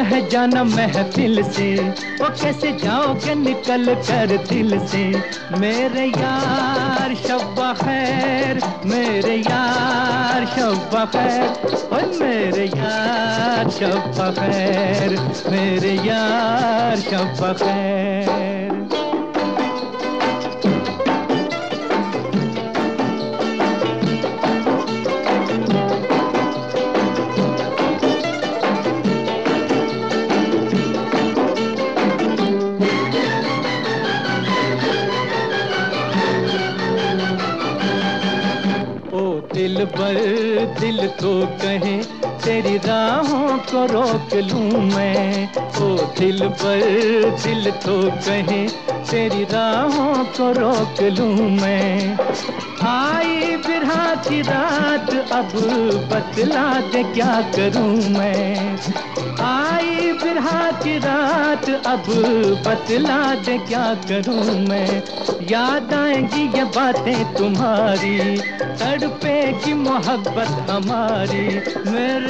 है जाना महफिल से। वो कैसे जाओगे निकल कर दिल से? मेरे यार, शब्बा खैर। मेरे यार, शब्बा खैर। और मेरे यार, शब्बा खैर। मेरे यार, शब्बा खैर। दिल पर दिल तो कहे तेरी राहों को रोक लूँ मैं। ओ दिल पर दिल तो कहे, तेरी राहों को रोक लूँ मैं। आई बिरहा की रात, अब बतला दे क्या करूँ मैं। आई बिरहा की रात, अब बतला दे क्या करूँ मैं। याद आएँगी ये बातें तुम्हारी तड़पेगी मोहब्बत हमारी। मेरे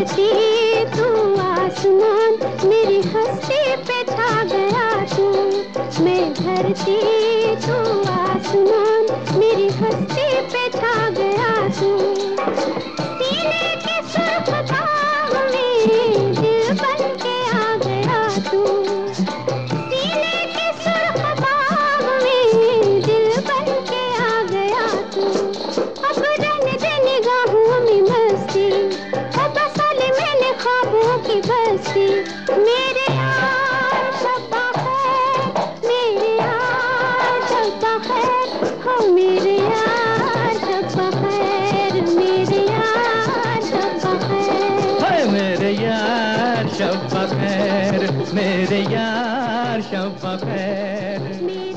धरती तू आसमान, मेरी हस्ती पे छा गया तू। मैं धरती, तू आसमान, मेरी हस्ती मेरे यार शब्बा खैर